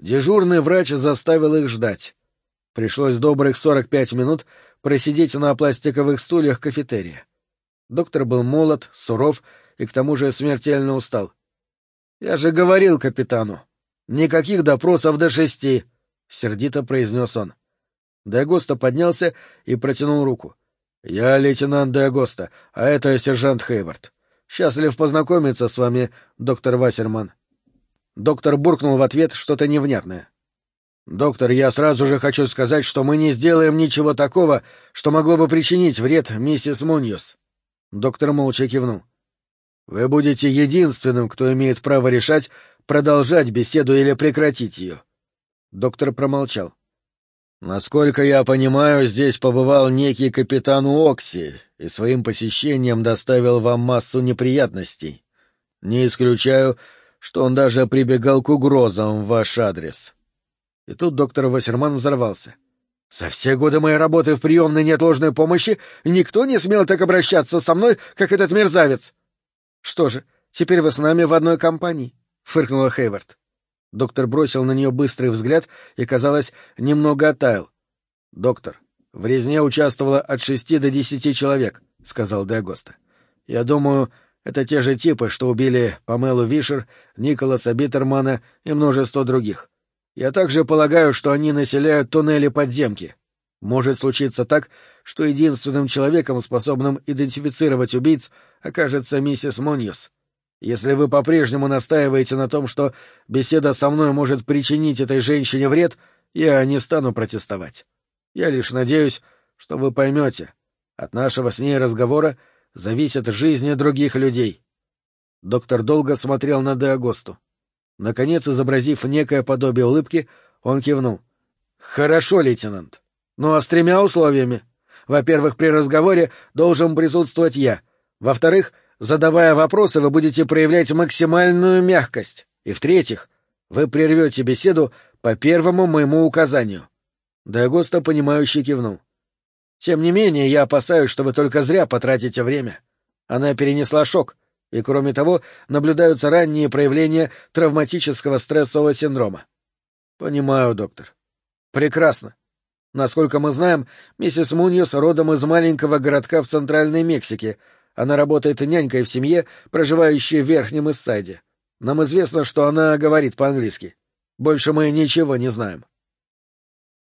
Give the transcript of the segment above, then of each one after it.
Дежурный врач заставил их ждать. Пришлось добрых сорок пять минут просидеть на пластиковых стульях кафетерия. Доктор был молод, суров и к тому же смертельно устал. — Я же говорил капитану. Никаких допросов до шести, — сердито произнес он. Деагоста поднялся и протянул руку. — Я лейтенант Деагоста, а это сержант Хейвард. Счастлив познакомиться с вами, доктор Вассерман. Доктор буркнул в ответ что-то невнятное. «Доктор, я сразу же хочу сказать, что мы не сделаем ничего такого, что могло бы причинить вред миссис Муньос». Доктор молча кивнул. «Вы будете единственным, кто имеет право решать, продолжать беседу или прекратить ее». Доктор промолчал. «Насколько я понимаю, здесь побывал некий капитан Окси и своим посещением доставил вам массу неприятностей. Не исключаю, что он даже прибегал к угрозам в ваш адрес». И тут доктор Вассерман взорвался. «За все годы моей работы в приемной неотложной помощи никто не смел так обращаться со мной, как этот мерзавец!» «Что же, теперь вы с нами в одной компании?» — фыркнула Хейвард. Доктор бросил на нее быстрый взгляд и, казалось, немного оттаял. — Доктор, в резне участвовало от шести до десяти человек, — сказал Деагоста. — Я думаю, это те же типы, что убили Памелу Вишер, Николаса Биттермана и множество других. Я также полагаю, что они населяют туннели подземки. Может случиться так, что единственным человеком, способным идентифицировать убийц, окажется миссис Моньос. Если вы по-прежнему настаиваете на том, что беседа со мной может причинить этой женщине вред, я не стану протестовать. Я лишь надеюсь, что вы поймете. От нашего с ней разговора зависят жизни других людей. Доктор долго смотрел на Деагосту. Наконец, изобразив некое подобие улыбки, он кивнул. — Хорошо, лейтенант. Ну а с тремя условиями. Во-первых, при разговоре должен присутствовать я. Во-вторых, Задавая вопросы, вы будете проявлять максимальную мягкость. И в-третьих, вы прервете беседу по первому моему указанию. Дагоста, понимающе кивнул. Тем не менее, я опасаюсь, что вы только зря потратите время. Она перенесла шок, и, кроме того, наблюдаются ранние проявления травматического стрессового синдрома. Понимаю, доктор. Прекрасно. Насколько мы знаем, миссис Муньос родом из маленького городка в Центральной Мексике — она работает нянькой в семье, проживающей в Верхнем Иссайде. Нам известно, что она говорит по-английски. Больше мы ничего не знаем.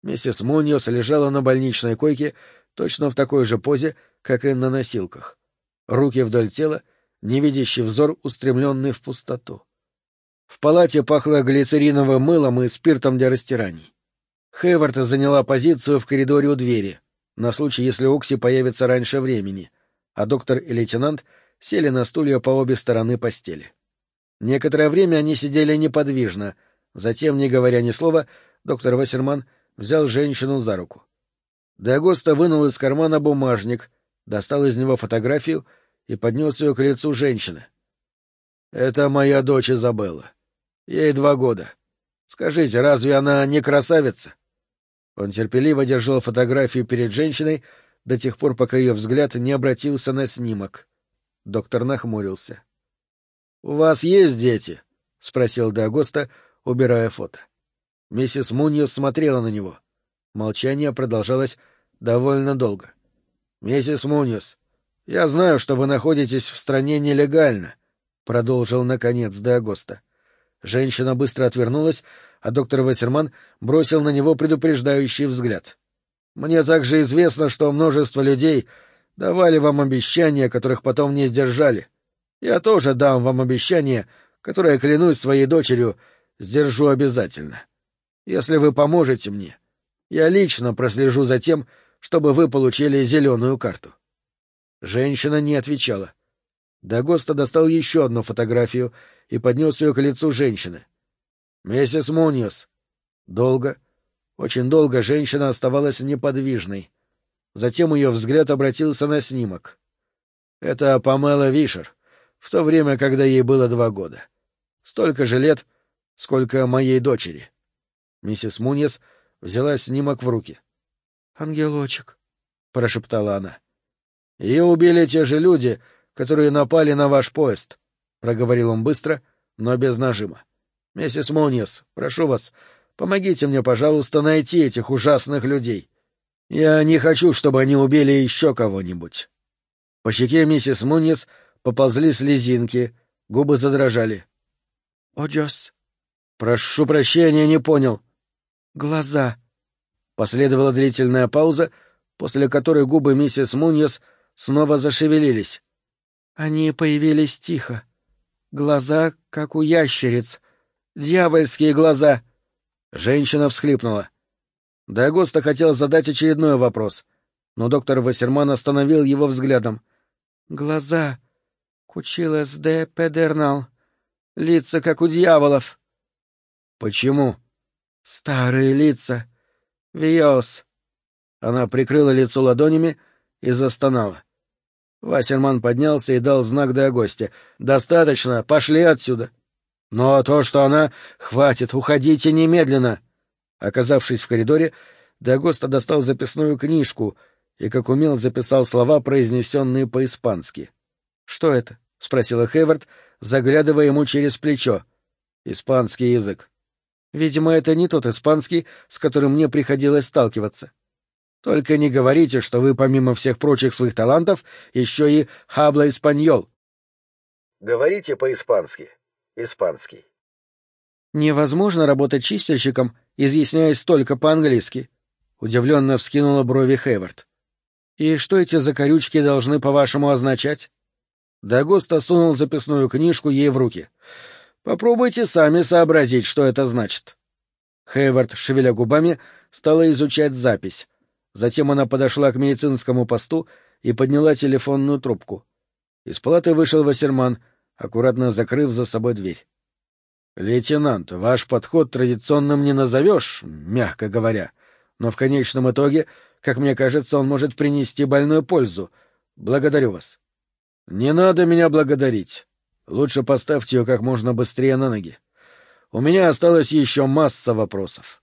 Миссис Муньос лежала на больничной койке точно в такой же позе, как и на носилках. Руки вдоль тела, невидящий взор, устремленный в пустоту. В палате пахло глицериновым мылом и спиртом для растираний. Хейвард заняла позицию в коридоре у двери, на случай, если Окси появится раньше времени — а доктор и лейтенант сели на стулья по обе стороны постели. Некоторое время они сидели неподвижно, затем, не говоря ни слова, доктор Вассерман взял женщину за руку. Деагоста вынул из кармана бумажник, достал из него фотографию и поднес ее к лицу женщины. — Это моя дочь Изабелла. Ей два года. Скажите, разве она не красавица? Он терпеливо держал фотографию перед женщиной, до тех пор, пока ее взгляд не обратился на снимок. Доктор нахмурился. — У вас есть дети? — спросил Дагоста, убирая фото. Миссис Муньос смотрела на него. Молчание продолжалось довольно долго. — Миссис Муньос, я знаю, что вы находитесь в стране нелегально, — продолжил, наконец, Дагоста. Женщина быстро отвернулась, а доктор Вассерман бросил на него предупреждающий взгляд. Мне также известно, что множество людей давали вам обещания, которых потом не сдержали. Я тоже дам вам обещание, которое, клянусь своей дочерью, сдержу обязательно. Если вы поможете мне, я лично прослежу за тем, чтобы вы получили зеленую карту. Женщина не отвечала. Дагоста достал еще одну фотографию и поднес ее к лицу женщины. — Миссис Муньос. Долго, очень долго женщина оставалась неподвижной. Затем ее взгляд обратился на снимок. Это Памела Вишер, в то время, когда ей было два года. Столько же лет, сколько моей дочери. Миссис Муньес взяла снимок в руки. — Ангелочек, — прошептала она. — Ее убили те же люди, которые напали на ваш поезд, — проговорил он быстро, но без нажима. — Миссис Муньес, прошу вас, Помогите мне, пожалуйста, найти этих ужасных людей. Я не хочу, чтобы они убили еще кого-нибудь. По щеке миссис Муньес поползли слезинки, губы задрожали. — О, Джос! — Прошу прощения, не понял. — Глаза. Последовала длительная пауза, после которой губы миссис Муньес снова зашевелились. Они появились тихо. Глаза, как у ящериц. Дьявольские глаза. Женщина всхлипнула. Дагоста хотел задать очередной вопрос, но доктор Вассерман остановил его взглядом. Глаза. Кучилас де педернал. Лица, как у дьяволов. Почему? Старые лица. Виос. Она прикрыла лицо ладонями и застонала. Вассерман поднялся и дал знак Диагосте. «Достаточно, пошли отсюда!» «Но то, что она... Хватит, уходите немедленно!» Оказавшись в коридоре, Диагоста достал записную книжку и, как умел, записал слова, произнесенные по-испански. «Что это?» — спросила Хейвард, заглядывая ему через плечо. «Испанский язык. Видимо, это не тот испанский, с которым мне приходилось сталкиваться. Только не говорите, что вы, помимо всех прочих своих талантов, еще и хабла испаньол. Говорите по-испански. Испанский. Невозможно работать чистильщиком, изъясняясь только по-английски. Удивленно вскинула брови Хейвард. И что эти закорючки должны, по-вашему, означать? Дагоста сунул записную книжку ей в руки. Попробуйте сами сообразить, что это значит. Хейвард, шевеля губами, стала изучать запись. Затем она подошла к медицинскому посту и подняла телефонную трубку. Из палаты вышел Вассерман, аккуратно закрыв за собой дверь. — Лейтенант, ваш подход традиционным не назовешь, мягко говоря, но в конечном итоге, как мне кажется, он может принести больную пользу. Благодарю вас. — Не надо меня благодарить. Лучше поставьте ее как можно быстрее на ноги. У меня осталось еще масса вопросов.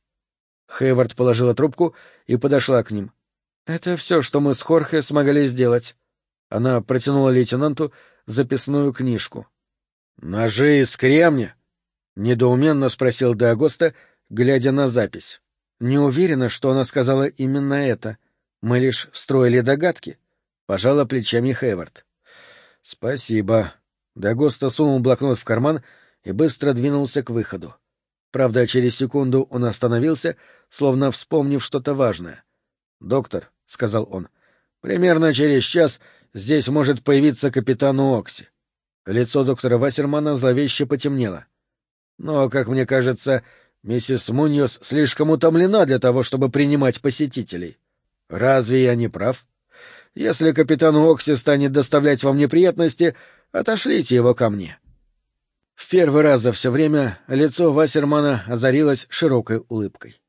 Хейвард положила трубку и подошла к ним. «Это все, что мы с Хорхе смогли сделать». Она протянула лейтенанту записную книжку. «Ножи из кремня?» — недоуменно спросил Деагоста, глядя на запись. «Не уверена, что она сказала именно это. Мы лишь строили догадки», — пожала плечами Хейвард. «Спасибо». Дагоста сунул блокнот в карман и быстро двинулся к выходу. Правда, через секунду он остановился, словно вспомнив что-то важное. «Доктор», — сказал он, — «примерно через час здесь может появиться капитан Уокси». Лицо доктора Вассермана зловеще потемнело. «Но, как мне кажется, миссис Муньос слишком утомлена для того, чтобы принимать посетителей. Разве я не прав? Если капитан Уокси станет доставлять вам неприятности, отошлите его ко мне». В первый раз за все время лицо Вассермана озарилось широкой улыбкой.